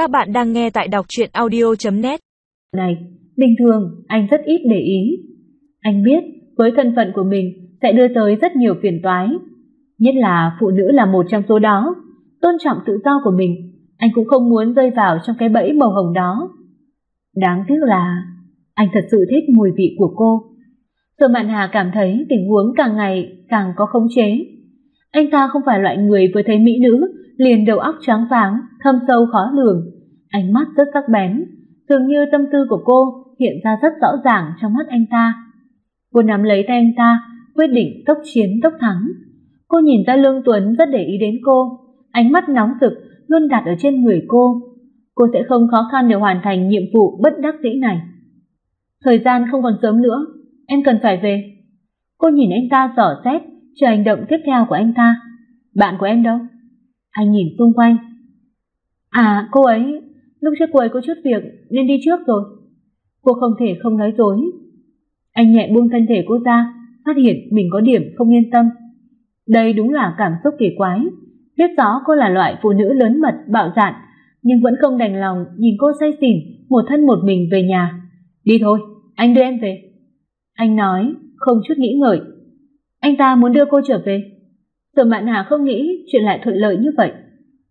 Các bạn đang nghe tại đọc truyện audio.net Này, bình thường anh rất ít để ý. Anh biết với thân phận của mình sẽ đưa tới rất nhiều phiền toái. Nhất là phụ nữ là một trong số đó. Tôn trọng tự do của mình, anh cũng không muốn rơi vào trong cái bẫy màu hồng đó. Đáng tiếc là anh thật sự thích mùi vị của cô. Sở Mạn Hà cảm thấy tình huống càng ngày càng có khống chế. Anh ta không phải loại người vừa thấy mỹ nữ liền đầu óc choáng váng, thâm sâu khó lường, ánh mắt rất sắc bén, dường như tâm tư của cô hiện ra rất rõ ràng trong mắt anh ta. Cô nắm lấy tay anh ta, quyết định tốc chiến tốc thắng. Cô nhìn ra Lương Tuấn rất để ý đến cô, ánh mắt nóng rực luôn đặt ở trên người cô. Cô sẽ không khó khăn để hoàn thành nhiệm vụ bất đắc dĩ này. Thời gian không còn sớm nữa, em cần phải về. Cô nhìn anh ta dò xét, chờ hành động tiếp theo của anh ta. Bạn của em đâu? Anh nhìn xung quanh. À, cô ấy, lúc trước cô ấy có chút việc nên đi trước rồi. Cô không thể không nói dối. Anh nhẹ buông thân thể cô ra, phát hiện mình có điểm không yên tâm. Đây đúng là cảm xúc kỳ quái. Biết rõ cô là loại phụ nữ lớn mật, bạo dạn, nhưng vẫn không đành lòng nhìn cô say xỉn, một thân một mình về nhà. Đi thôi, anh đưa em về. Anh nói, không chút nghĩ ngợi. Anh ta muốn đưa cô trở về. Sở Mạn Hà không nghĩ chuyện lại thuận lợi như vậy.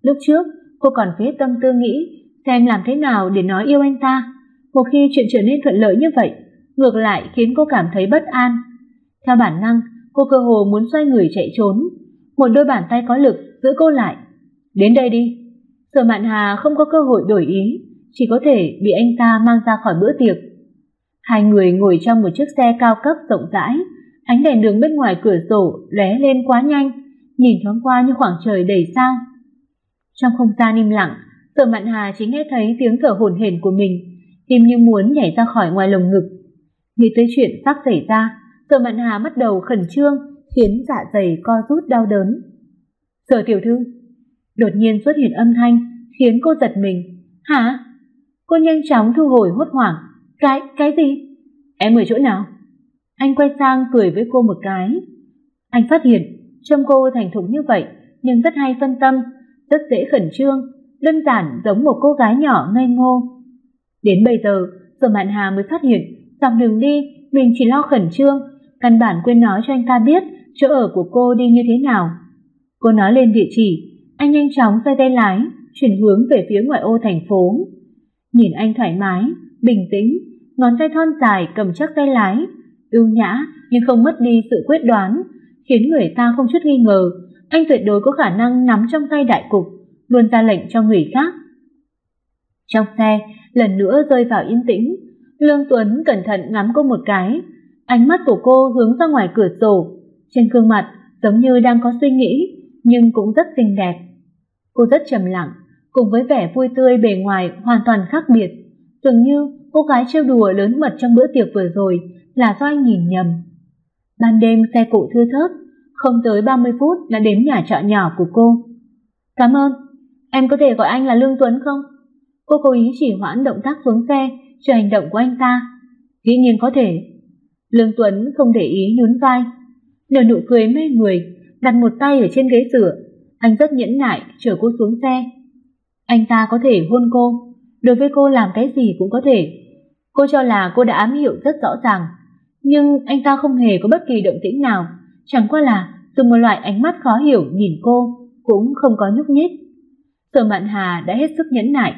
Lúc trước, cô còn phế tâm tư nghĩ xem làm thế nào để nói yêu anh ta. Một khi chuyện trở nên thuận lợi như vậy, ngược lại khiến cô cảm thấy bất an. Theo bản năng, cô cơ hồ muốn xoay người chạy trốn. Một đôi bàn tay có lực giữ cô lại. Đến đây đi. Sở Mạn Hà không có cơ hội đổi ý, chỉ có thể bị anh ta mang ra khỏi bữa tiệc. Hai người ngồi trong một chiếc xe cao cấp rộng rãi, ánh đèn đường bên ngoài cửa sổ lóe lên quá nhanh, nhìn thoáng qua như khoảng trời đầy sao. Trong không gian im lặng, Sở Mạn Hà chỉ nghe thấy tiếng thở hổn hển của mình, tim như muốn nhảy ra khỏi ngoài lồng ngực. Nghĩ tới chuyện sắp xảy ra, Sở Mạn Hà bắt đầu khẩn trương, khiến dạ dày co rút đau đớn. Sở tiểu thư, đột nhiên xuất hiện âm thanh, khiến cô giật mình. Hả? Cô nhanh chóng thu hồi hốt hoảng. Cái, cái gì? Em ở chỗ nào? Anh quay sang cười với cô một cái. Anh phát hiện Trông cô thành thục như vậy, nhưng rất hay phân tâm, rất dễ khẩn trương, đơn giản giống một cô gái nhỏ ngây ngô. Đến bây giờ, Sở Mạn Hà mới phát hiện, dọc đường đi, mình chỉ lo khẩn trương, căn bản quên nói cho anh ta biết chỗ ở của cô đi như thế nào. Cô nói lên địa chỉ, anh nhanh chóng xoay tay lái, chuyển hướng về phía ngoại ô thành phố. Nhìn anh thoải mái, bình tĩnh, ngón tay thon dài cầm chắc tay lái, ưu nhã nhưng không mất đi sự quyết đoán, khiến người ta không chút nghi ngờ anh tuyệt đối có khả năng nắm trong tay đại cục, luôn ra lệnh cho người khác. Trong xe, lần nữa rơi vào yên tĩnh, Lương Tuấn cẩn thận ngắm cô một cái, ánh mắt của cô hướng ra ngoài cửa sổ, trên gương mặt giống như đang có suy nghĩ, nhưng cũng rất xinh đẹp. Cô rất trầm lặng, cùng với vẻ vui tươi bề ngoài hoàn toàn khác biệt, dường như cô gái trêu đùa lớn mật trong bữa tiệc vừa rồi là do anh nhìn nhầm. Ban đêm xe cộ thưa thớt, không tới 30 phút đã đến nhà trọ nhỏ của cô. Cảm ơn, em có thể gọi anh là Lương Tuấn không? Cô cố ý chỉ hoãn động tác xuống xe, chờ hành động của anh ta. Dĩ nhiên có thể. Lương Tuấn không để ý nhún vai, nở nụ cười mê người, đặt một tay ở trên ghế sửa. Anh rất nhẫn nại chở cô xuống xe. Anh ta có thể hôn cô, đối với cô làm cái gì cũng có thể. Cô cho là cô đã ám hiệu rất rõ ràng, nhưng anh ta không hề có bất kỳ động tĩnh nào, chẳng qua là dùng một loại ánh mắt khó hiểu nhìn cô, cũng không có nhúc nhích. Sở Mạn Hà đã hết sức nhẫn nại,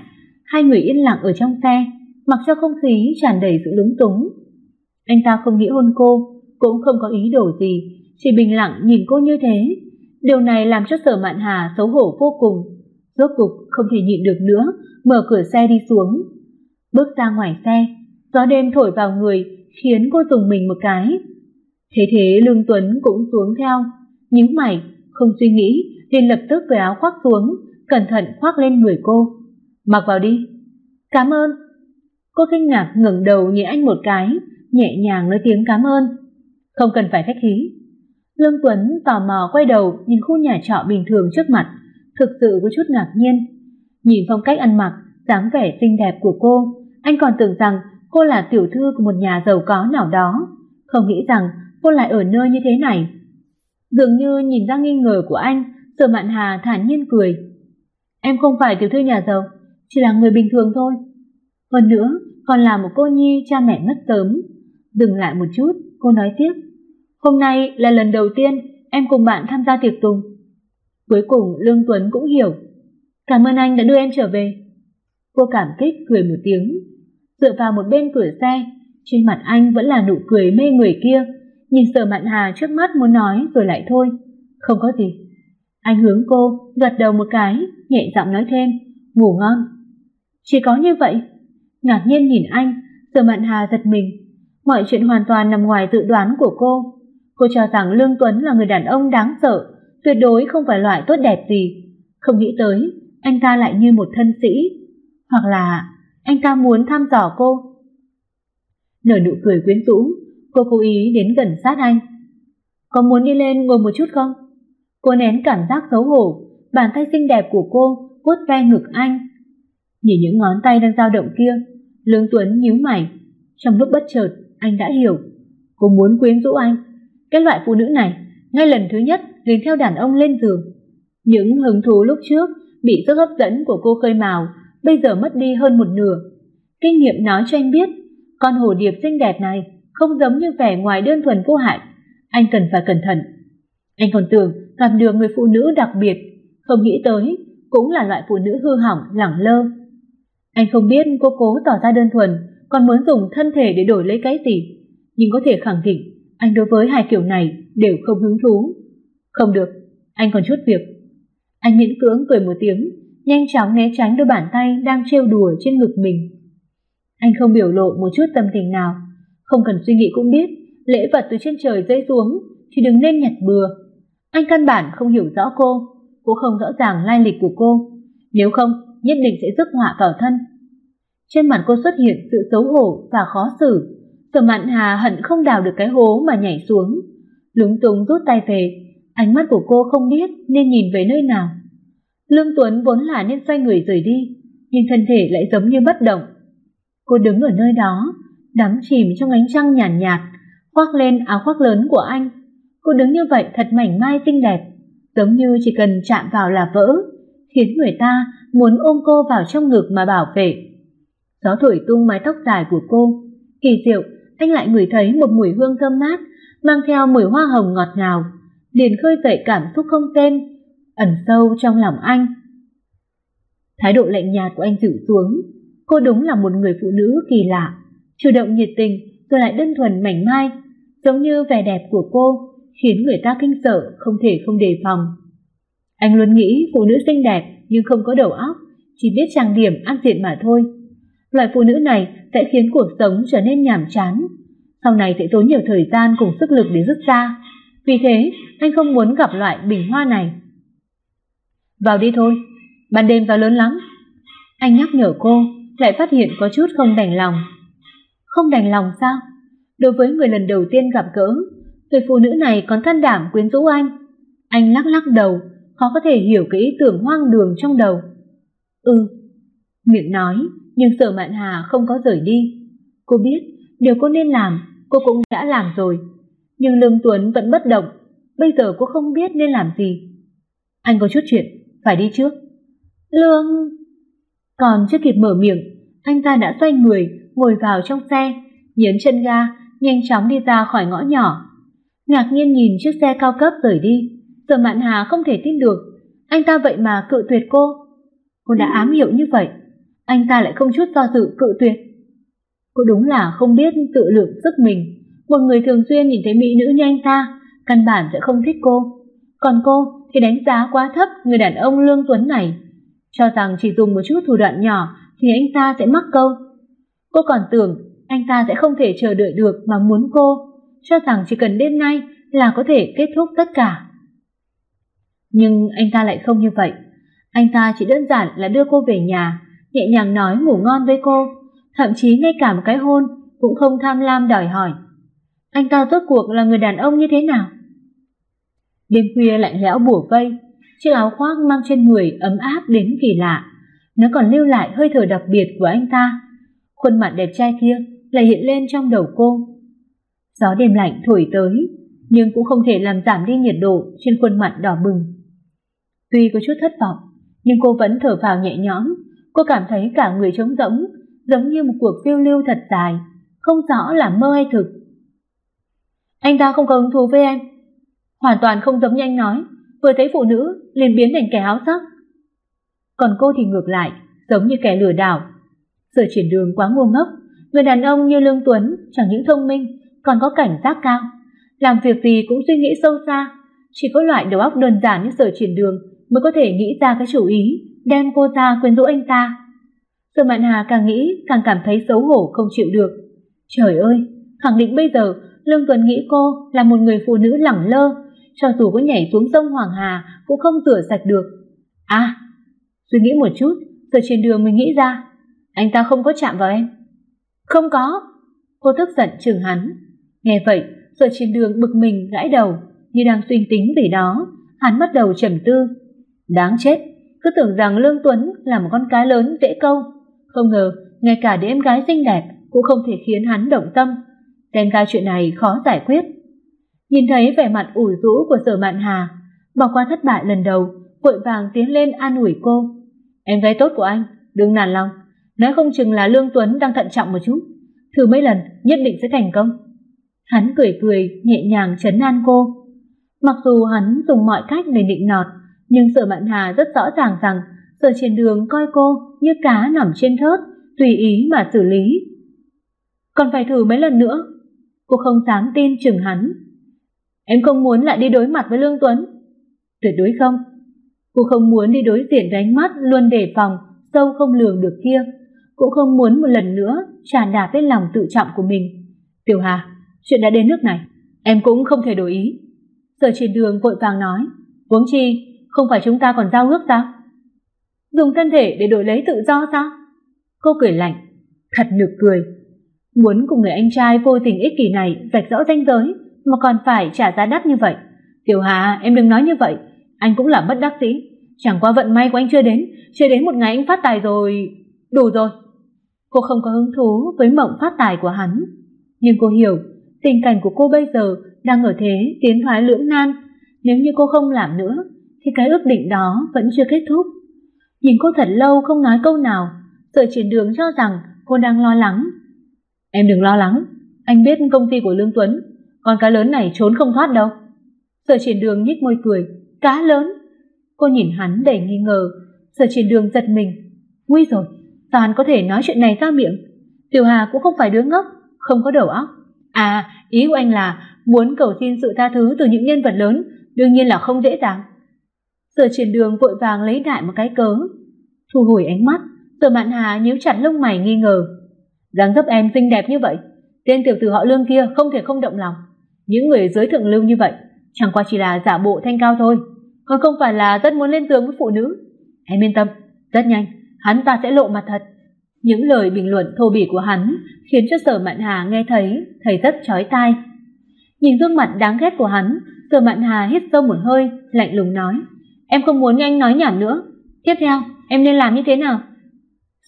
hai người yên lặng ở trong xe, mặc cho không khí tràn đầy sự lúng túng. Anh ta không nghĩ hôn cô, cũng không có ý đồ gì, chỉ bình lặng nhìn cô như thế. Điều này làm cho Sở Mạn Hà xấu hổ vô cùng, rốt cục không thể nhịn được nữa, mở cửa xe đi xuống. Bước ra ngoài xe, gió đêm thổi vào người, khiến cô dùng mình một cái. Thế thế Lương Tuấn cũng xuống theo, nhíu mày, không suy nghĩ, liền lập tức cởi áo khoác xuống, cẩn thận khoác lên người cô. Mặc vào đi. Cảm ơn. Cô kinh ngạc ngẩng đầu nhìn anh một cái, nhẹ nhàng nói tiếng cảm ơn. Không cần phải khách khí. Lương Tuấn tò mò quay đầu nhìn khu nhà trọ bình thường trước mặt, thực sự có chút ngạc nhiên. Nhìn phong cách ăn mặc, dáng vẻ xinh đẹp của cô, anh còn tưởng rằng cô là tiểu thư của một nhà giàu có nào đó, không nghĩ rằng cô lại ở nơi như thế này. Dường như nhìn ra nghi ngờ của anh, Sở Mạn Hà thản nhiên cười. Em không phải tiểu thư nhà giàu, chỉ là người bình thường thôi. Hơn nữa, còn là một cô nhi cha mẹ mất sớm. Dừng lại một chút, cô nói tiếp. Hôm nay là lần đầu tiên em cùng bạn tham gia tiệc tùng. Cuối cùng Lương Tuấn cũng hiểu. Cảm ơn anh đã đưa em trở về. Cô cảm kích cười một tiếng, dựa vào một bên cửa xe, trên mặt anh vẫn là nụ cười mê người kia, nhìn Sở Mạn Hà trước mắt muốn nói rồi lại thôi, không có gì. Anh hướng cô gật đầu một cái, nhẹ giọng nói thêm, ngủ ngon. Chỉ có như vậy? Ngạc nhiên nhìn anh, Sở Mạn Hà giật mình, mọi chuyện hoàn toàn nằm ngoài dự đoán của cô. Cô cho rằng Lương Tuấn là người đàn ông đáng sợ, tuyệt đối không phải loại tốt đẹp gì. Không nghĩ tới, anh ta lại như một thân sĩ, hoặc là anh ta muốn thăm dò cô. Nở nụ cười quyến rũ, cô cố ý đến gần sát anh. Có muốn đi lên ngồi một chút không? Cô nén cảm giác xấu hổ, bàn tay xinh đẹp của cô vuốt ve ngực anh. Nhìn những ngón tay đang dao động kia, Lương Tuấn nhíu mày. Trong lúc bất chợt, anh đã hiểu. Cô muốn quyến rũ anh. Cái loại phụ nữ này, ngay lần thứ nhất liền theo đàn ông lên giường. Những hứng thú lúc trước bị sức hấp dẫn của cô khơi mào, bây giờ mất đi hơn một nửa. Kinh nghiệm nói cho anh biết, con hồ điệp xinh đẹp này không giống như vẻ ngoài đơn thuần vô hại. Anh cần phải cẩn thận. Anh còn tưởng gặp được người phụ nữ đặc biệt, không nghĩ tới cũng là loại phụ nữ hư hỏng lẳng lơ. Anh không biết cô cố tỏ ra đơn thuần, còn muốn dùng thân thể để đổi lấy cái gì, nhưng có thể khẳng định anh đối với hai kiểu này đều không hứng thú. Không được, anh còn chút việc. Anh miễn cưỡng cười một tiếng, nhanh chóng né tránh đôi bàn tay đang trêu đùa trên ngực mình. Anh không biểu lộ một chút tâm tình nào, không cần suy nghĩ cũng biết, lễ vật từ trên trời rơi xuống thì đừng nên nhặt bừa. Anh căn bản không hiểu rõ cô, cũng không rõ ràng lai lịch của cô, nếu không nhất định sẽ rước họa vào thân. Trên mặt cô xuất hiện sự xấu hổ và khó xử, Sở Mạn Hà hận không đào được cái hố mà nhảy xuống, lúng túng rút tay về, ánh mắt của cô không biết nên nhìn về nơi nào. Lương Tuấn vốn là nên xoay người rời đi, nhưng thân thể lại giống như bất động. Cô đứng ở nơi đó, đắm chìm trong ánh trăng nhàn nhạt, nhạt, khoác lên áo khoác lớn của anh. Cô đứng như vậy thật mảnh mai xinh đẹp, giống như chỉ cần chạm vào là vỡ, khiến người ta muốn ôm cô vào trong ngực mà bảo vệ. Gió thổi tung mái tóc dài của cô, kỳ diệu, anh lại ngửi thấy một mùi hương thơm mát, mang theo mùi hoa hồng ngọt ngào, liền khơi dậy cảm xúc không tên, ẩn sâu trong lòng anh. Thái độ lạnh nhạt của anh dịu xuống, cô đúng là một người phụ nữ kỳ lạ, chủ động nhiệt tình rồi lại đơn thuần mảnh mai, giống như vẻ đẹp của cô khiến người ta kinh sợ không thể không đề phòng. Anh luôn nghĩ phụ nữ xinh đẹp nhưng không có đầu óc, chỉ biết trang điểm ăn diện mà thôi. Loại phụ nữ này sẽ khiến cuộc sống trở nên nhàm chán, sau này sẽ tốn nhiều thời gian cùng sức lực để rút ra. Vì thế, anh không muốn gặp loại bình hoa này. Vào đi thôi, ban đêm gió lớn lắm. Anh nhắc nhở cô, lại phát hiện có chút không đành lòng. Không đành lòng sao? Đối với người lần đầu tiên gặp gỡ, người phụ nữ này còn thân đảm quyến rũ anh. Anh lắc lắc đầu, khó có thể hiểu cái ý tưởng hoang đường trong đầu. Ừ, miệng nói, nhưng sợ Mạn Hà không có rời đi. Cô biết, điều cô nên làm, cô cũng đã làm rồi. Nhưng Lương Tuấn vẫn bất động, bây giờ cô không biết nên làm gì. Anh có chút chuyện, phải đi trước. Lương... Còn chưa kịp mở miệng, anh ta đã xoay người, ngồi vào trong xe, nhấn chân ga, nhanh chóng đi ra khỏi ngõ nhỏ. Ngạc nhiên nhìn chiếc xe cao cấp rời đi, từ Mạn Hà không thể tin được, anh ta vậy mà cự tuyệt cô. Cô đã ám hiệu như vậy, anh ta lại không chút do dự cự tuyệt. Cô đúng là không biết tự lượng sức mình, một người thường xuyên nhìn thấy mỹ nữ như anh ta, căn bản sẽ không thích cô. Còn cô thì đánh giá quá thấp người đàn ông Lương Tuấn này, cho rằng chỉ dùng một chút thủ đoạn nhỏ thì anh ta sẽ mắc câu. Cô còn tưởng anh ta sẽ không thể chờ đợi được mà muốn cô, cho rằng chỉ cần đêm nay là có thể kết thúc tất cả. Nhưng anh ta lại không như vậy. Anh ta chỉ đơn giản là đưa cô về nhà, nhẹ nhàng nói ngủ ngon với cô, thậm chí ngay cả một cái hôn cũng không tham lam đòi hỏi. Anh ta rốt cuộc là người đàn ông như thế nào? Đêm khuya lạnh lẽo bủa vây, chiếc áo khoác mang trên người ấm áp đến kỳ lạ. Nó còn lưu lại hơi thở đặc biệt của anh ta. Khuôn mặt đẹp trai kia lại hiện lên trong đầu cô. Gió đêm lạnh thổi tới, nhưng cũng không thể làm giảm đi nhiệt độ trên khuôn mặt đỏ bừng. Tuy có chút thất vọng, nhưng cô vẫn thở phào nhẹ nhõm, Cô cảm thấy cả người trống rỗng, giống như một cuộc phiêu lưu thật dài, không rõ là mơ hay thực. Anh ta không có hứng thú với em. Hoàn toàn không giống như anh nói, vừa thấy phụ nữ liền biến thành kẻ háo sắc. Còn cô thì ngược lại, giống như kẻ lừa đảo. Sở chuyển đường quá ngu ngốc, người đàn ông như Lương Tuấn chẳng những thông minh, còn có cảnh giác cao. Làm việc gì cũng suy nghĩ sâu xa, chỉ có loại đầu óc đơn giản như sở chuyển đường mới có thể nghĩ ra cái chủ ý, đem cô ta quyến rũ anh ta. Sở Mạn Hà càng nghĩ càng cảm thấy xấu hổ không chịu được. Trời ơi, khẳng định bây giờ Lương Tuấn nghĩ cô là một người phụ nữ lẳng lơ, cho dù có nhảy xuống sông Hoàng Hà cũng không rửa sạch được. À, suy nghĩ một chút, rồi trên đường mình nghĩ ra, anh ta không có chạm vào em. Không có. Cô tức giận chừng hắn. Nghe vậy, rồi trên đường bực mình gãi đầu, như đang suy tính gì đó, hắn bắt đầu trầm tư. Đáng chết, cứ tưởng rằng Lương Tuấn là một con cá lớn dễ câu, không ngờ ngay cả đứa em gái xinh đẹp cũng không thể khiến hắn động tâm. Xem ra chuyện này khó giải quyết. Nhìn thấy vẻ mặt ủ rũ của Sở Mạn Hà, bỏ qua thất bại lần đầu, vội vàng tiến lên an ủi cô. Em gái tốt của anh, đừng nản lòng, nói không chừng là Lương Tuấn đang thận trọng một chút, thử mấy lần nhất định sẽ thành công. Hắn cười cười, nhẹ nhàng trấn an cô. Mặc dù hắn dùng mọi cách để định nọt, nhưng Sở Mạn Hà rất rõ ràng rằng Sở trên đường coi cô như cá nằm trên thớt, tùy ý mà xử lý. Còn phải thử mấy lần nữa. Cô không dám tin chừng hắn. Em không muốn lại đi đối mặt với Lương Tuấn. Tuyệt đối không. Cô không muốn đi đối diện với ánh mắt luôn đề phòng, sâu không lường được kia. Cũng không muốn một lần nữa tràn đạp lên lòng tự trọng của mình. Tiểu Hà, chuyện đã đến nước này, em cũng không thể đổi ý. Sở trên đường vội vàng nói, huống chi, không phải chúng ta còn giao ước sao? Dùng thân thể để đổi lấy tự do sao? Cô cười lạnh, thật nực cười. Muốn cùng người anh trai vô tình ích kỷ này vạch rõ ranh giới mà còn phải trả giá đắt như vậy. Tiểu Hà, em đừng nói như vậy, anh cũng là bất đắc dĩ. Chẳng qua vận may của anh chưa đến, chưa đến một ngày anh phát tài rồi. Đủ rồi. Cô không có hứng thú với mộng phát tài của hắn. Nhưng cô hiểu, tình cảnh của cô bây giờ đang ở thế tiến thoái lưỡng nan. Nếu như cô không làm nữa, thì cái ước định đó vẫn chưa kết thúc. Nhìn cô thật lâu không nói câu nào, Sở triển đường cho rằng cô đang lo lắng. Em đừng lo lắng, anh biết công ty của Lương Tuấn, con cá lớn này trốn không thoát đâu. Sở triển đường nhếch môi cười, cá lớn. Cô nhìn hắn đầy nghi ngờ, sở triển đường giật mình. Nguy rồi, toàn có thể nói chuyện này ra miệng? Tiểu Hà cũng không phải đứa ngốc, không có đầu óc. À, ý của anh là muốn cầu xin sự tha thứ từ những nhân vật lớn, đương nhiên là không dễ dàng. Sở triển đường vội vàng lấy đại một cái cớ, thu hồi ánh mắt, Sở Mạn Hà nhíu chặt lông mày nghi ngờ. dáng dấp em xinh đẹp như vậy, tên tiểu tử họ Lương kia không thể không động lòng. Những người giới thượng lưu như vậy, chẳng qua chỉ là giả bộ thanh cao thôi, còn không phải là rất muốn lên giường với phụ nữ. Em yên tâm, rất nhanh, hắn ta sẽ lộ mặt thật. Những lời bình luận thô bỉ của hắn khiến cho Sở Mạn Hà nghe thấy, thấy rất chói tai. Nhìn gương mặt đáng ghét của hắn, Sở Mạn Hà hít sâu một hơi, lạnh lùng nói: "Em không muốn nghe anh nói nhảm nữa. Tiếp theo, em nên làm như thế nào?"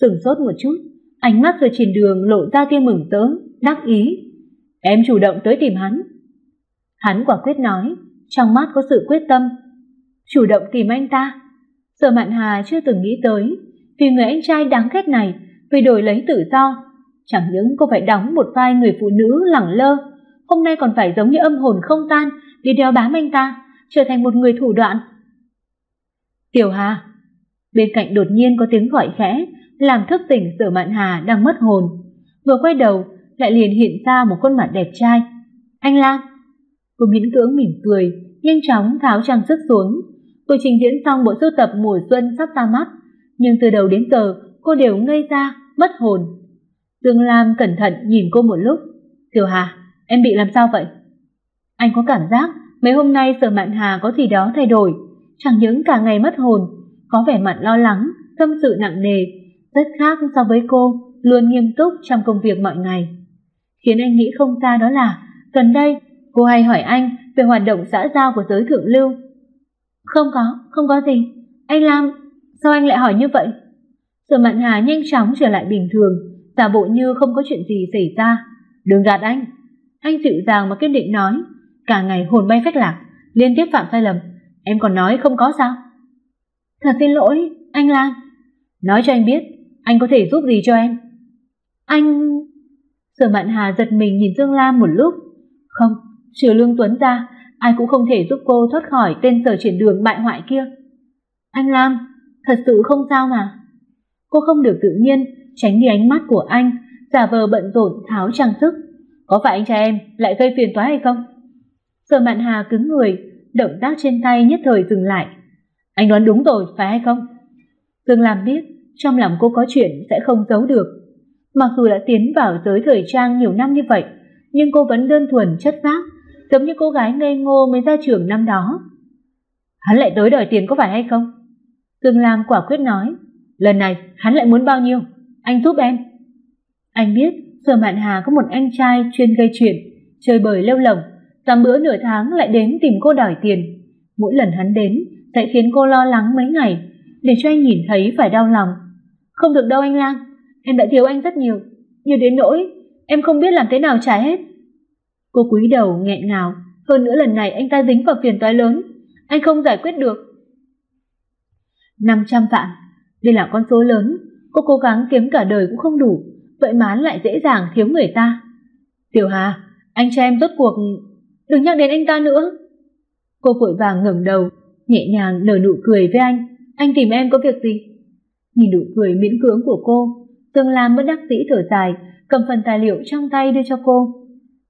Sửng sốt một chút, ánh mắt rồi trên đường lộ ra tia mừng rỡ, đắc ý. Em chủ động tới tìm hắn. Hắn quả quyết nói, trong mắt có sự quyết tâm. Chủ động tìm anh ta. Sở Mạn Hà chưa từng nghĩ tới, vì người anh trai đáng ghét này, vì đổi lấy tự do. Chẳng những cô phải đóng một vai người phụ nữ lẳng lơ, hôm nay còn phải giống như âm hồn không tan đi đeo bám anh ta, trở thành một người thủ đoạn. Tiểu Hà, bên cạnh đột nhiên có tiếng gọi khẽ, làm thức tỉnh Sở Mạn Hà đang mất hồn. Vừa quay đầu, lại liền hiện ra một khuôn mặt đẹp trai. Anh Lang. Cô miễn cưỡng mỉm cười, nhanh chóng tháo trang sức xuống. tôi trình diễn xong bộ sưu tập mùa xuân sắp ra mắt, nhưng từ đầu đến giờ cô đều ngây ra, mất hồn. Dương Lam cẩn thận nhìn cô một lúc. Tiểu Hà, em bị làm sao vậy? Anh có cảm giác mấy hôm nay Sở Mạn Hà có gì đó thay đổi, chẳng những cả ngày mất hồn, có vẻ mặt lo lắng, tâm sự nặng nề, rất khác so với cô, luôn nghiêm túc trong công việc mọi ngày. Khiến anh nghĩ không ra đó là, gần đây, cô hay hỏi anh về hoạt động xã giao của giới thượng lưu. Không có, không có gì. Anh Lam, sao anh lại hỏi như vậy? Sở Mạn Hà nhanh chóng trở lại bình thường, giả bộ như không có chuyện gì xảy ra. Đừng gạt anh. Anh dịu dàng mà kiên định nói, cả ngày hồn bay phách lạc, liên tiếp phạm sai lầm. Em còn nói không có sao? Thật xin lỗi, anh Lam. Nói cho anh biết, anh có thể giúp gì cho em? Anh... Sở Mạn Hà giật mình nhìn Dương Lam một lúc. Không, trừ Lương Tuấn ra, ai cũng không thể giúp cô thoát khỏi tên sở chuyển đường bại hoại kia. Anh Lam, thật sự không sao mà. Cô không được tự nhiên, tránh đi ánh mắt của anh, giả vờ bận rộn tháo trang sức. Có phải anh trai em lại gây phiền toái hay không? Sở Mạn Hà cứng người, động tác trên tay nhất thời dừng lại. Anh đoán đúng rồi, phải hay không? Dương Lam biết, trong lòng cô có chuyện sẽ không giấu được. Mặc dù đã tiến vào giới thời trang nhiều năm như vậy, nhưng cô vẫn đơn thuần chất phác, giống như cô gái ngây ngô mới ra trường năm đó. Hắn lại tới đòi tiền có phải hay không? Tương Lam quả quyết nói, lần này hắn lại muốn bao nhiêu? Anh giúp em. Anh biết Sở Mạn Hà có một anh trai chuyên gây chuyện, chơi bời lêu lỏng, tầm bữa nửa tháng lại đến tìm cô đòi tiền. Mỗi lần hắn đến lại khiến cô lo lắng mấy ngày, để cho anh nhìn thấy phải đau lòng. Không được đâu anh Lang, em đã thiếu anh rất nhiều, nhiều đến nỗi em không biết làm thế nào trả hết. Cô cúi đầu nghẹn ngào, hơn nữa lần này anh ta dính vào phiền toái lớn, anh không giải quyết được. 500 vạn, đây là con số lớn, cô cố gắng kiếm cả đời cũng không đủ, vậy mà lại dễ dàng thiếu người ta. Tiểu Hà, anh cho em rốt cuộc, đừng nhắc đến anh ta nữa. Cô vội vàng ngẩng đầu, nhẹ nhàng nở nụ cười với anh, anh tìm em có việc gì? Nhìn nụ cười miễn cưỡng của cô, Tương Lam bất đắc dĩ thở dài, cầm phần tài liệu trong tay đưa cho cô.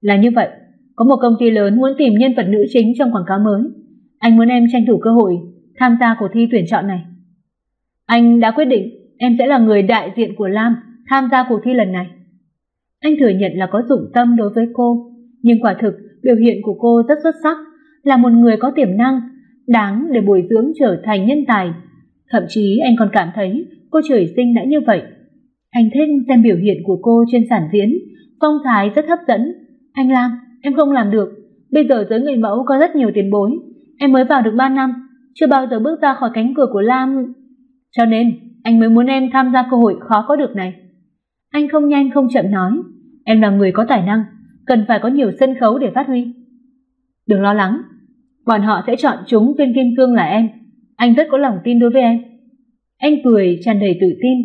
Là như vậy, có một công ty lớn muốn tìm nhân vật nữ chính trong quảng cáo mới. Anh muốn em tranh thủ cơ hội tham gia cuộc thi tuyển chọn này. Anh đã quyết định em sẽ là người đại diện của Lam tham gia cuộc thi lần này. Anh thừa nhận là có dụng tâm đối với cô, nhưng quả thực biểu hiện của cô rất xuất sắc, là một người có tiềm năng, đáng để bồi dưỡng trở thành nhân tài. Thậm chí anh còn cảm thấy cô trời sinh đã như vậy. Anh thích xem biểu hiện của cô trên sàn diễn, phong thái rất hấp dẫn. Anh Lam, em không làm được. Bây giờ giới người mẫu có rất nhiều tiền bối. Em mới vào được 3 năm, chưa bao giờ bước ra khỏi cánh cửa của Lam. Cho nên, anh mới muốn em tham gia cơ hội khó có được này. Anh không nhanh không chậm nói, em là người có tài năng, cần phải có nhiều sân khấu để phát huy. Đừng lo lắng, bọn họ sẽ chọn chúng viên kim cương là em. Anh rất có lòng tin đối với em. Anh cười tràn đầy tự tin.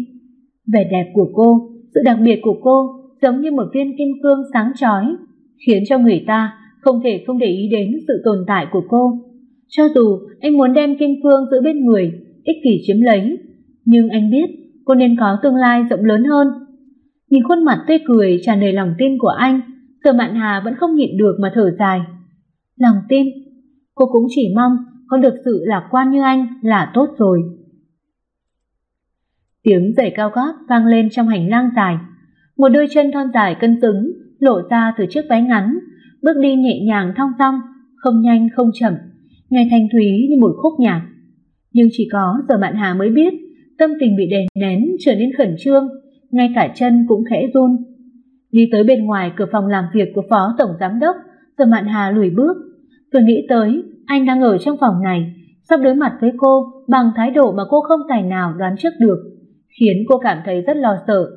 Vẻ đẹp của cô, sự đặc biệt của cô giống như một viên kim cương sáng chói, khiến cho người ta không thể không để ý đến sự tồn tại của cô. Cho dù anh muốn đem kim cương giữ bên người, ích kỷ chiếm lấy, nhưng anh biết cô nên có tương lai rộng lớn hơn. Nhìn khuôn mặt tươi cười tràn đầy lòng tin của anh, Sở Mạn Hà vẫn không nhịn được mà thở dài. Lòng tin, cô cũng chỉ mong có được sự lạc quan như anh là tốt rồi. Tiếng giày cao gót vang lên trong hành lang dài. Một đôi chân thon dài cân cứng lộ ra từ chiếc váy ngắn, bước đi nhẹ nhàng thong dong, không nhanh không chậm, nghe thanh thúy như một khúc nhạc. Nhưng chỉ có giờ Mạn Hà mới biết, tâm tình bị đè nén trở nên khẩn trương, ngay cả chân cũng khẽ run. Đi tới bên ngoài cửa phòng làm việc của phó tổng giám đốc, giờ Mạn Hà lùi bước, vừa nghĩ tới anh đang ở trong phòng này, sắp đối mặt với cô bằng thái độ mà cô không tài nào đoán trước được, khiến cô cảm thấy rất lo sợ.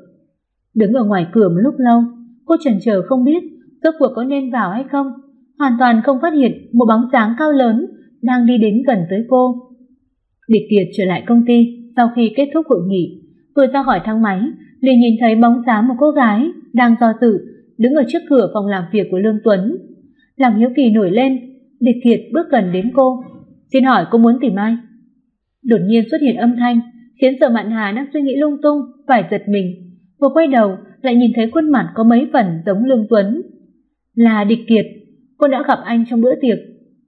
Đứng ở ngoài cửa một lúc lâu, cô chần chờ không biết rốt cuộc có nên vào hay không, hoàn toàn không phát hiện một bóng dáng cao lớn đang đi đến gần tới cô. Địch Kiệt trở lại công ty sau khi kết thúc hội nghị, vừa ra khỏi thang máy, liền nhìn thấy bóng dáng một cô gái đang do dự đứng ở trước cửa phòng làm việc của Lương Tuấn. Lòng hiếu kỳ nổi lên, Địch Kiệt bước gần đến cô. Xin hỏi cô muốn tìm ai? Đột nhiên xuất hiện âm thanh, khiến Sở Mạn Hà đang suy nghĩ lung tung, phải giật mình. Vừa quay đầu, lại nhìn thấy khuôn mặt có mấy phần giống Lương Tuấn. Là Địch Kiệt, cô đã gặp anh trong bữa tiệc,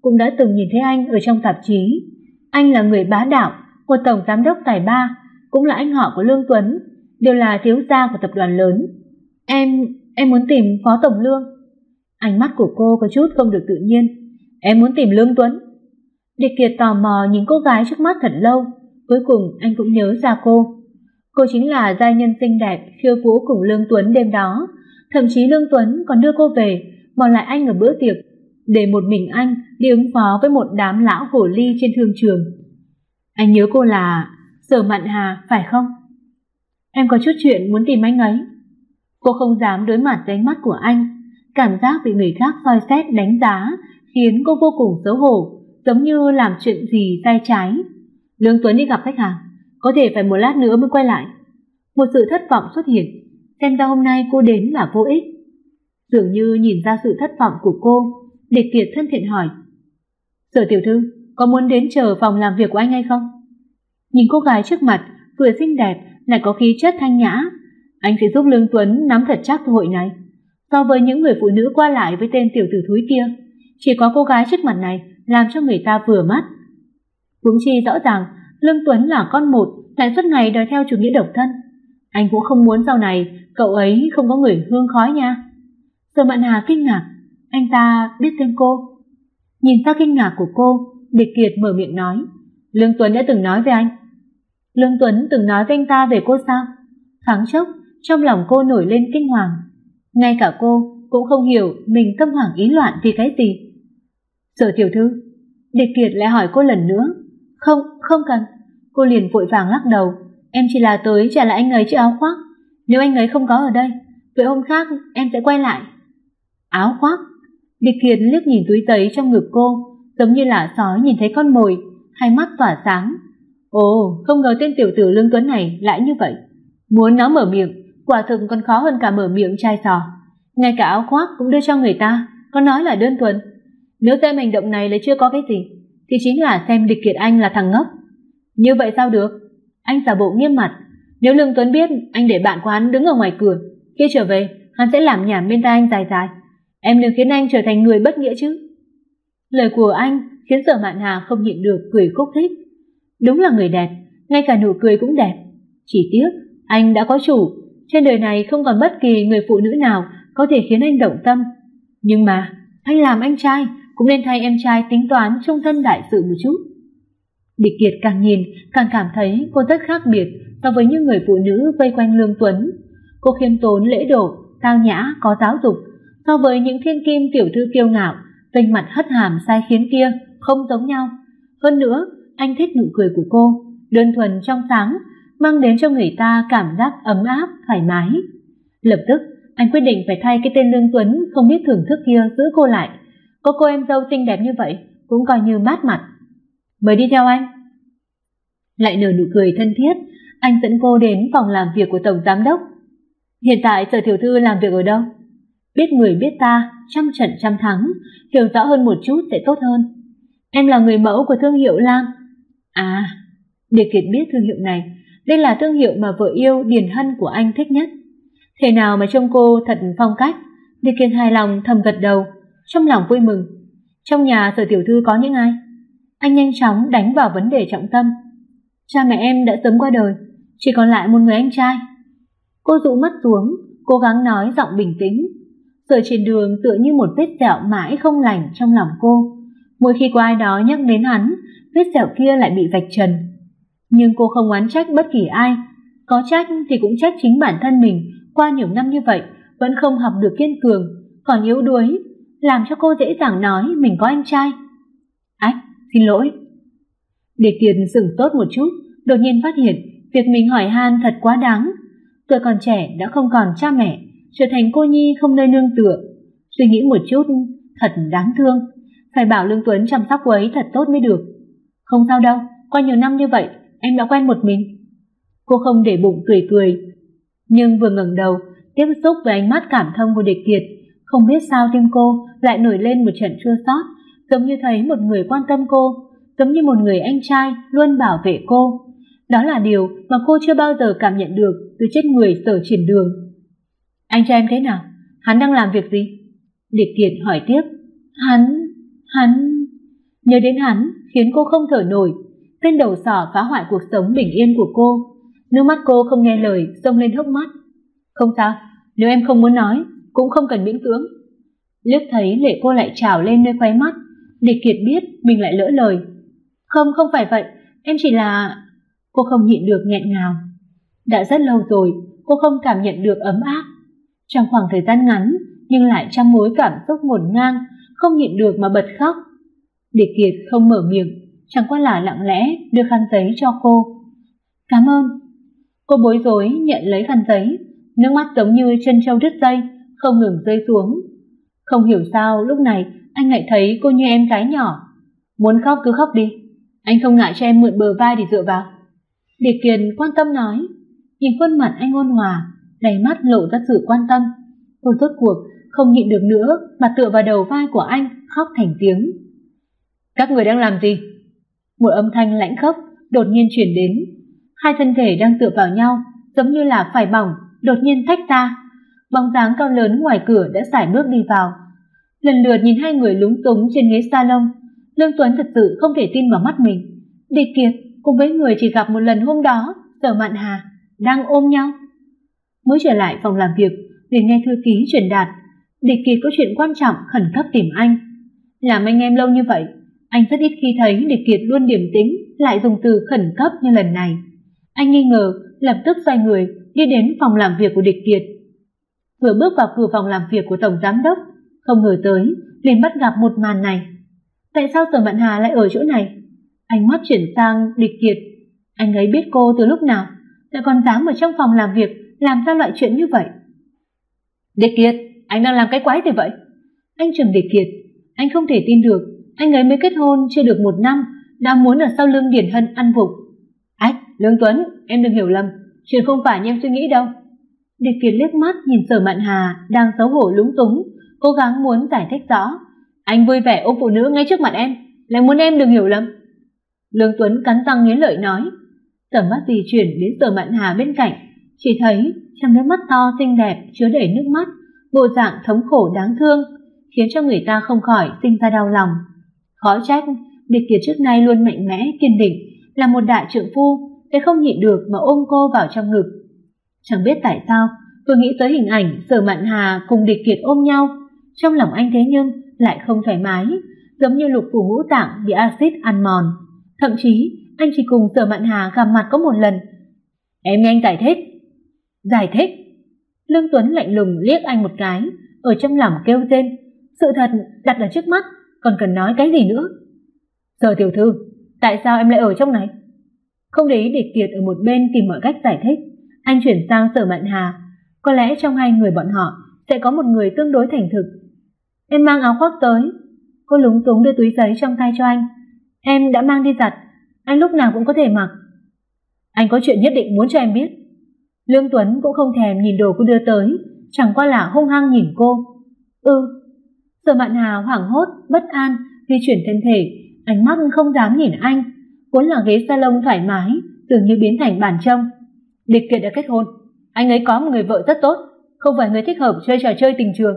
cũng đã từng nhìn thấy anh ở trong tạp chí. Anh là người bá đạo, một tổng giám đốc tài ba, cũng là anh họ của Lương Tuấn, đều là thiếu gia của tập đoàn lớn. Em, em muốn tìm Phó Tổng Lương. Ánh mắt của cô có chút không được tự nhiên. Em muốn tìm Lương Tuấn. Địch Kiệt tò mò nhìn cô gái trước mắt thật lâu, cuối cùng anh cũng nhớ ra cô. Cô chính là gia nhân xinh đẹp khiêu vũ cùng Lương Tuấn đêm đó, thậm chí Lương Tuấn còn đưa cô về, bỏ lại anh ở bữa tiệc, để một mình anh đi ứng phó với một đám lão hồ ly trên thương trường. Anh nhớ cô là Sở Mạn Hà, phải không? Em có chút chuyện muốn tìm anh ấy. Cô không dám đối mặt với ánh mắt của anh, cảm giác bị người khác soi xét đánh giá khiến cô vô cùng xấu hổ, giống như làm chuyện gì sai trái. Lương Tuấn đi gặp khách hàng, có thể phải một lát nữa mới quay lại. một sự thất vọng xuất hiện, xem ra hôm nay cô đến là vô ích. Dường như nhìn ra sự thất vọng của cô, Địch Kiệt thân thiện hỏi. Sở tiểu thư, có muốn đến chờ phòng làm việc của anh hay không? Nhìn cô gái trước mặt, vừa xinh đẹp, lại có khí chất thanh nhã. Anh sẽ giúp Lương Tuấn nắm thật chắc cơ hội này. So với những người phụ nữ qua lại với tên tiểu tử thúi kia, chỉ có cô gái trước mặt này làm cho người ta vừa mắt. Cũng chi rõ ràng, Lương Tuấn là con một, lại suốt ngày đòi theo chủ nghĩa độc thân. Anh cũng không muốn sau này cậu ấy không có người hương khói nha. Sở Mạn Hà kinh ngạc, anh ta biết tên cô. Nhìn ra kinh ngạc của cô, Địch Kiệt mở miệng nói, Lương Tuấn đã từng nói với anh. Lương Tuấn từng nói với anh ta về cô sao? Thoáng chốc, trong lòng cô nổi lên kinh hoàng. Ngay cả cô cũng không hiểu mình tâm hoảng ý loạn vì cái gì. Sở tiểu thư, Địch Kiệt lại hỏi cô lần nữa. Không, không cần. Cô liền vội vàng lắc đầu. Em chỉ là tới trả lại anh ấy chiếc áo khoác. Nếu anh ấy không có ở đây, vậy hôm khác em sẽ quay lại. Áo khoác? Địch Kiệt liếc nhìn túi giấy trong ngực cô, giống như là sói nhìn thấy con mồi, hai mắt tỏa sáng. Ồ, không ngờ tên tiểu tử Lương Tuấn này lại như vậy. Muốn nó mở miệng, quả thực còn khó hơn cả mở miệng chai sò. Ngay cả áo khoác cũng đưa cho người ta, có nói là đơn thuần. Nếu xem hành động này là chưa có cái gì, thì chính là xem địch kiệt anh là thằng ngốc. Như vậy sao được? Anh giả bộ nghiêm mặt. Nếu Lương Tuấn biết anh để bạn của hắn đứng ở ngoài cửa, khi trở về, hắn sẽ làm nhảm bên tai anh dài dài. Em đừng khiến anh trở thành người bất nghĩa chứ. Lời của anh khiến sở mạn hà không nhịn được cười khúc khích Đúng là người đẹp, ngay cả nụ cười cũng đẹp. Chỉ tiếc, anh đã có chủ, trên đời này không còn bất kỳ người phụ nữ nào có thể khiến anh động tâm. Nhưng mà, anh làm anh trai, cũng nên thay em trai tính toán trung thân đại sự một chút. Địch Kiệt càng nhìn, càng cảm thấy cô rất khác biệt so với những người phụ nữ vây quanh Lương Tuấn. Cô khiêm tốn lễ độ, tao nhã, có giáo dục, so với những thiên kim tiểu thư kiêu ngạo, vênh mặt hất hàm sai khiến kia, không giống nhau. Hơn nữa, anh thích nụ cười của cô, đơn thuần trong sáng, mang đến cho người ta cảm giác ấm áp, thoải mái. Lập tức, anh quyết định phải thay cái tên Lương Tuấn không biết thưởng thức kia giữ cô lại. Có cô em dâu xinh đẹp như vậy, cũng coi như mát mặt. Mời đi theo anh. Lại nở nụ cười thân thiết, anh dẫn cô đến phòng làm việc của Tổng Giám Đốc. Hiện tại sở tiểu thư làm việc ở đâu? Biết người biết ta, trăm trận trăm thắng, hiểu rõ hơn một chút sẽ tốt hơn. Em là người mẫu của thương hiệu Lam. À, để Kiệt biết thương hiệu này, đây là thương hiệu mà vợ yêu Điền Hân của anh thích nhất. Thế nào mà trông cô thật phong cách, Điệt Kiệt hài lòng thầm gật đầu, trong lòng vui mừng. Trong nhà sở tiểu thư có những ai? Anh nhanh chóng đánh vào vấn đề trọng tâm. Cha mẹ em đã sớm qua đời, chỉ còn lại một người anh trai. Cô dụ mắt xuống, cố gắng nói giọng bình tĩnh. Sở trên đường tựa như một vết sẹo mãi không lành trong lòng cô. Mỗi khi có ai đó nhắc đến hắn, vết sẹo kia lại bị vạch trần. Nhưng cô không oán trách bất kỳ ai, có trách thì cũng trách chính bản thân mình, qua nhiều năm như vậy vẫn không học được kiên cường, còn yếu đuối, làm cho cô dễ dàng nói mình có anh trai. Xin lỗi. Để Kiệt dừng tốt một chút, đột nhiên phát hiện việc mình hỏi han thật quá đáng. Tuổi còn trẻ đã không còn cha mẹ, trở thành cô nhi không nơi nương tựa. Suy nghĩ một chút, thật đáng thương. Phải bảo Lương Tuấn chăm sóc cô ấy thật tốt mới được. Không sao đâu, qua nhiều năm như vậy, em đã quen một mình. Cô không để bụng cười cười, nhưng vừa ngẩng đầu, tiếp xúc với ánh mắt cảm thông của địch kiệt, không biết sao tim cô lại nổi lên một trận chua xót, giống như thấy một người quan tâm cô, giống như một người anh trai luôn bảo vệ cô. Đó là điều mà cô chưa bao giờ cảm nhận được từ chết người sở triển đường. Anh trai em thế nào? Hắn đang làm việc gì? Liệt Kiệt hỏi tiếp. Hắn, hắn... Nhớ đến hắn khiến cô không thở nổi. Tên đầu sỏ phá hoại cuộc sống bình yên của cô. Nước mắt cô không nghe lời, xông lên hốc mắt. Không sao, nếu em không muốn nói, cũng không cần miễn cưỡng. Liếc thấy lệ cô lại trào lên nơi khóe mắt, để Kiệt biết mình lại lỡ lời. Không, không phải vậy, em chỉ là... Cô không nhịn được nghẹn ngào. Đã rất lâu rồi, cô không cảm nhận được ấm áp. Trong khoảng thời gian ngắn, nhưng lại trong mối cảm xúc ngổn ngang, không nhịn được mà bật khóc. Địch Kiệt không mở miệng, chẳng qua là lặng lẽ đưa khăn giấy cho cô. Cảm ơn. Cô bối rối nhận lấy khăn giấy, nước mắt giống như chân trâu đứt dây, không ngừng rơi xuống. Không hiểu sao lúc này anh lại thấy cô như em gái nhỏ. Muốn khóc cứ khóc đi, anh không ngại cho em mượn bờ vai để dựa vào. Điệp Kiền quan tâm nói, nhìn khuôn mặt anh ôn hòa, đầy mắt lộ ra sự quan tâm. Cô rốt cuộc không nhịn được nữa mà tựa vào đầu vai của anh khóc thành tiếng. Các người đang làm gì? Một âm thanh lãnh khốc đột nhiên truyền đến. Hai thân thể đang tựa vào nhau, giống như là phải bỏng, đột nhiên tách ra. Bóng dáng cao lớn ngoài cửa đã sải bước đi vào. Lần lượt nhìn hai người lúng túng trên ghế salon, Lương Tuấn thật sự không thể tin vào mắt mình. Địch Kiệt cùng với người chỉ gặp một lần hôm đó, Sở Mạn Hà đang ôm nhau. Mới trở lại phòng làm việc, liền nghe thư ký truyền đạt, Địch Kiệt có chuyện quan trọng khẩn cấp tìm anh. Làm anh em lâu như vậy, anh rất ít khi thấy Địch Kiệt luôn điềm tĩnh lại dùng từ khẩn cấp như lần này. Anh nghi ngờ, lập tức xoay người đi đến phòng làm việc của Địch Kiệt. Vừa bước vào cửa phòng làm việc của tổng giám đốc, không ngờ tới liền bắt gặp một màn này. Tại sao Sở Mạn Hà lại ở chỗ này? Ánh mắt chuyển sang Địch Kiệt. Anh ấy biết cô từ lúc nào, lại còn dám ở trong phòng làm việc làm ra loại chuyện như vậy. Địch Kiệt, anh đang làm cái quái gì vậy? Anh trầm Địch Kiệt, anh không thể tin được, anh ấy mới kết hôn chưa được một năm, đã muốn ở sau lưng Điển Hân ăn vụng. Ách, Lương Tuấn, em đừng hiểu lầm, chuyện không phải như em suy nghĩ đâu. Địch Kiệt liếc mắt nhìn Sở Mạn Hà đang xấu hổ lúng túng, cố gắng muốn giải thích rõ. Anh vui vẻ ôm phụ nữ ngay trước mặt em, lại muốn em đừng hiểu lầm. Lương Tuấn cắn răng nghiến lợi nói. Tầm mắt di chuyển đến Sở Mạn Hà bên cạnh, chỉ thấy trong đôi mắt to xinh đẹp chứa đầy nước mắt, bộ dạng thống khổ đáng thương, khiến cho người ta không khỏi sinh ra đau lòng. Khó trách, Địch Kiệt trước nay luôn mạnh mẽ, kiên định, là một đại trượng phu, để không nhịn được mà ôm cô vào trong ngực. Chẳng biết tại sao, vừa nghĩ tới hình ảnh Sở Mạn Hà cùng Địch Kiệt ôm nhau, trong lòng anh thế nhưng lại không thoải mái, giống như lục phủ ngũ tạng bị axit ăn mòn. Thậm chí, anh chỉ cùng Sở Mạn Hà gặp mặt có một lần. Em nghe anh giải thích. Giải thích? Lương Tuấn lạnh lùng liếc anh một cái, ở trong lòng kêu lên Sự thật đặt ở trước mắt, còn cần nói cái gì nữa? Sở tiểu thư, tại sao em lại ở trong này? Không để ý địch kiệt ở một bên tìm mọi cách giải thích, anh chuyển sang Sở Mạn Hà. Có lẽ trong hai người bọn họ sẽ có một người tương đối thành thực. Em mang áo khoác tới. Cô lúng túng đưa túi giấy trong tay cho anh. Em đã mang đi giặt, anh lúc nào cũng có thể mặc. Anh có chuyện nhất định muốn cho em biết. Lương Tuấn cũng không thèm nhìn đồ cô đưa tới, chẳng qua là hung hăng nhìn cô. Ừ. Sở Mạn Hà hoảng hốt, bất an, di chuyển thân thể, ánh mắt không dám nhìn anh, vốn là ghế salon thoải mái, dường như biến thành bàn trông. Địch Kiệt đã kết hôn, anh ấy có một người vợ rất tốt, không phải người thích hợp chơi trò chơi tình trường.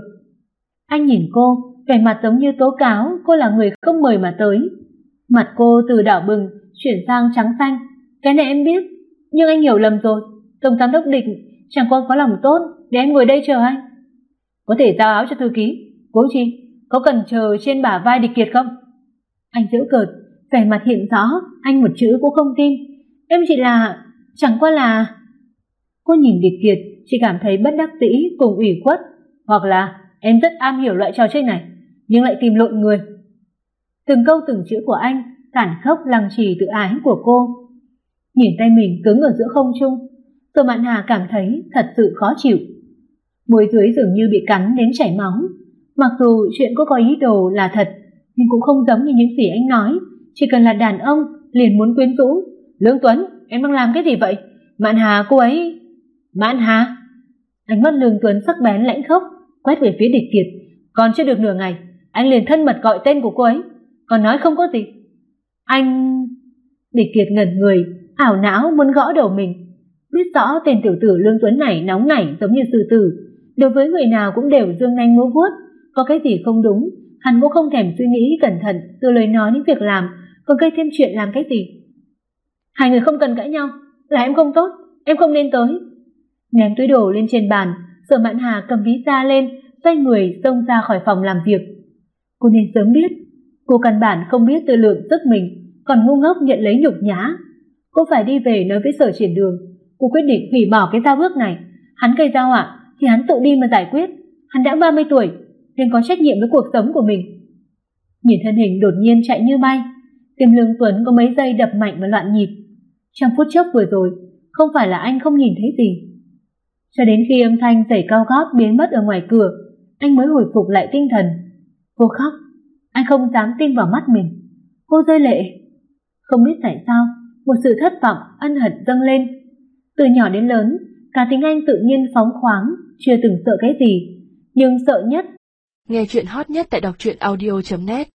Anh nhìn cô, vẻ mặt giống như tố cáo cô là người không mời mà tới. Mặt cô từ đỏ bừng chuyển sang trắng xanh. Cái này em biết, nhưng anh hiểu lầm rồi. Tổng giám đốc địch chẳng qua có lòng tốt để em ngồi đây chờ anh. Có thể giao áo cho thư ký. Cố chi, có cần chờ trên bả vai địch kiệt không? Anh giễu cợt, vẻ mặt hiện rõ, anh một chữ cũng không tin. Em chỉ là, chẳng qua là... Cô nhìn địch kiệt, chỉ cảm thấy bất đắc dĩ cùng ủy khuất. Hoặc là em rất am hiểu loại trò chơi này, nhưng lại tìm lộn người. Từng câu từng chữ của anh tản khốc lăng trì tự ái của cô. Nhìn tay mình cứng ở giữa không trung, Tô Mạn Hà cảm thấy thật sự khó chịu. Môi dưới dường như bị cắn đến chảy máu. Mặc dù chuyện cô có ý đồ là thật, nhưng cũng không giống như những gì anh nói. Chỉ cần là đàn ông liền muốn quyến rũ. Lương Tuấn, em đang làm cái gì vậy? Mạn Hà cô ấy... Mạn Hà? Ánh mắt Lương Tuấn sắc bén lãnh khốc, quét về phía địch kiệt. Còn chưa được nửa ngày, anh liền thân mật gọi tên của cô ấy. Còn nói không có gì. Anh... Địch kiệt ngẩn người, ảo não muốn gõ đầu mình. Biết rõ tên tiểu tử Lương Tuấn này nóng nảy giống như sư tử. Đối với người nào cũng đều dương nanh múa vuốt. Có cái gì không đúng, hắn cũng không thèm suy nghĩ cẩn thận từ lời nói đến việc làm, còn gây thêm chuyện làm cái gì. Hai người không cần cãi nhau, là em không tốt, em không nên tới. Ném túi đồ lên trên bàn, Sở Mạn Hà cầm ví ra lên, xoay người xông ra khỏi phòng làm việc. Cô nên sớm biết, cô căn bản không biết tự lượng sức mình, còn ngu ngốc nhận lấy nhục nhã. Cô phải đi về nói với sở triển đường, cô quyết định hủy bỏ cái giao bước này. Hắn gây ra họa thì hắn tự đi mà giải quyết. Hắn đã 30 tuổi, nên có trách nhiệm với cuộc sống của mình. Nhìn thân hình đột nhiên chạy như bay, tim lương Tuấn có mấy giây đập mạnh và loạn nhịp. Trong phút chốc vừa rồi, không phải là anh không nhìn thấy gì. Cho đến khi âm thanh giày cao gót biến mất ở ngoài cửa, anh mới hồi phục lại tinh thần. Cô khóc, anh không dám tin vào mắt mình. Cô rơi lệ. Không biết tại sao, một sự thất vọng, ân hận dâng lên. Từ nhỏ đến lớn, cả tính anh tự nhiên phóng khoáng, chưa từng sợ cái gì, nhưng sợ nhất. Nghe chuyện hot nhất tại đọc truyện audio.net